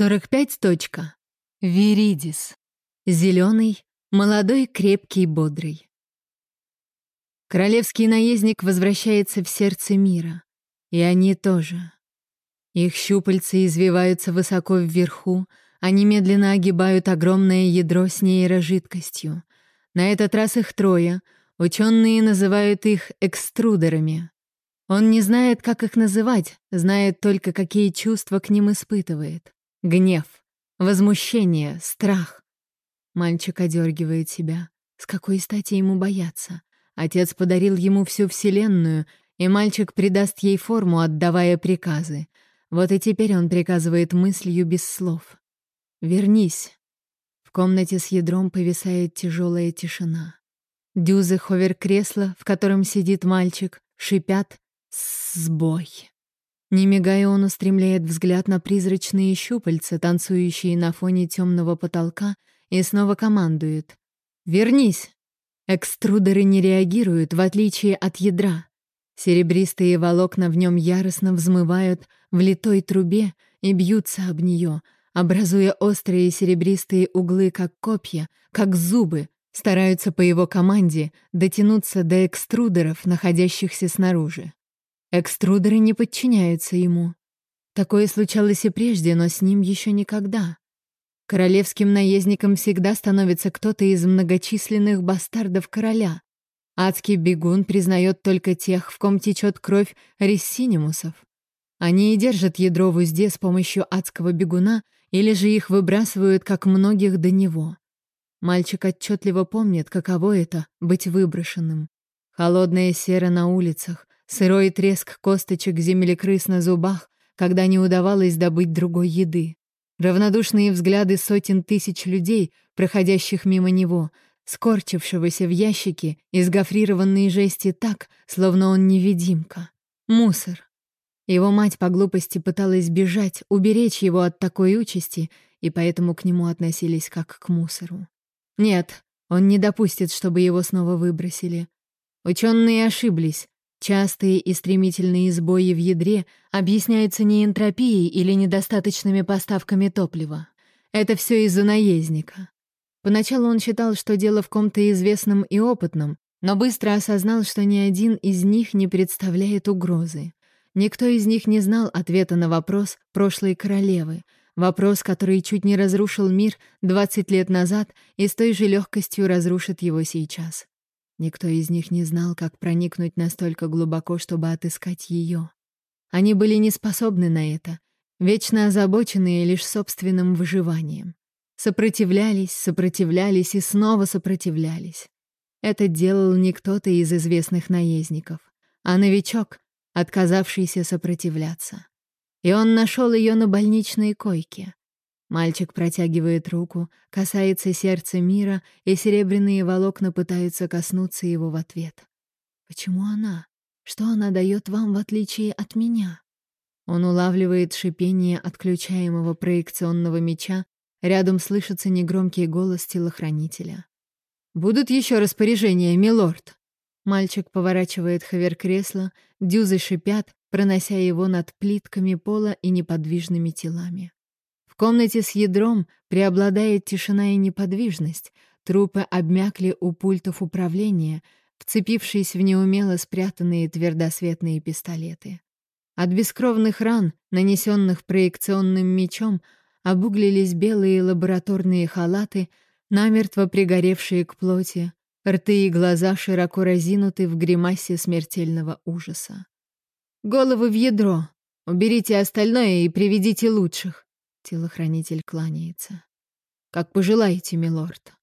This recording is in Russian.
45. Точка. Виридис. Зеленый, молодой, крепкий, бодрый. Королевский наездник возвращается в сердце мира. И они тоже. Их щупальца извиваются высоко вверху, они медленно огибают огромное ядро с нейрожидкостью. На этот раз их трое. Ученые называют их экструдерами. Он не знает, как их называть, знает только, какие чувства к ним испытывает. Гнев, возмущение, страх. Мальчик одергивает себя. С какой стати ему бояться? Отец подарил ему всю Вселенную, и мальчик придаст ей форму, отдавая приказы. Вот и теперь он приказывает мыслью без слов. «Вернись». В комнате с ядром повисает тяжелая тишина. Дюзы ховер-кресла, в котором сидит мальчик, шипят «Сбой». Не мигая, он устремляет взгляд на призрачные щупальца, танцующие на фоне темного потолка, и снова командует. «Вернись!» Экструдеры не реагируют, в отличие от ядра. Серебристые волокна в нем яростно взмывают в литой трубе и бьются об нее, образуя острые серебристые углы, как копья, как зубы, стараются по его команде дотянуться до экструдеров, находящихся снаружи. Экструдеры не подчиняются ему. Такое случалось и прежде, но с ним еще никогда. Королевским наездником всегда становится кто-то из многочисленных бастардов короля. Адский бегун признает только тех, в ком течет кровь рессинимусов. Они и держат ядро в узде с помощью адского бегуна, или же их выбрасывают, как многих до него. Мальчик отчетливо помнит, каково это — быть выброшенным. Холодная сера на улицах, Сырой треск косточек землекрыс на зубах, когда не удавалось добыть другой еды. Равнодушные взгляды сотен тысяч людей, проходящих мимо него, скорчившегося в ящике из гофрированной жести так, словно он невидимка. Мусор. Его мать по глупости пыталась бежать, уберечь его от такой участи, и поэтому к нему относились как к мусору. Нет, он не допустит, чтобы его снова выбросили. Ученые ошиблись. Частые и стремительные сбои в ядре объясняются не энтропией или недостаточными поставками топлива. Это все из-за наездника. Поначалу он считал, что дело в ком-то известном и опытном, но быстро осознал, что ни один из них не представляет угрозы. Никто из них не знал ответа на вопрос прошлой королевы, вопрос, который чуть не разрушил мир 20 лет назад и с той же легкостью разрушит его сейчас. Никто из них не знал, как проникнуть настолько глубоко, чтобы отыскать ее. Они были не способны на это, вечно озабоченные лишь собственным выживанием. Сопротивлялись, сопротивлялись и снова сопротивлялись. Это делал не кто-то из известных наездников, а новичок, отказавшийся сопротивляться. И он нашел ее на больничной койке. Мальчик протягивает руку, касается сердца мира, и серебряные волокна пытаются коснуться его в ответ. «Почему она? Что она дает вам в отличие от меня?» Он улавливает шипение отключаемого проекционного меча, рядом слышится негромкий голос телохранителя. «Будут еще распоряжения, милорд?» Мальчик поворачивает хавер кресла, дюзы шипят, пронося его над плитками пола и неподвижными телами комнате с ядром преобладает тишина и неподвижность. Трупы обмякли у пультов управления, вцепившись в неумело спрятанные твердосветные пистолеты. От бескровных ран, нанесенных проекционным мечом, обуглились белые лабораторные халаты, намертво пригоревшие к плоти, рты и глаза широко разинуты в гримасе смертельного ужаса. «Головы в ядро! Уберите остальное и приведите лучших!» Телохранитель кланяется. «Как пожелаете, милорд».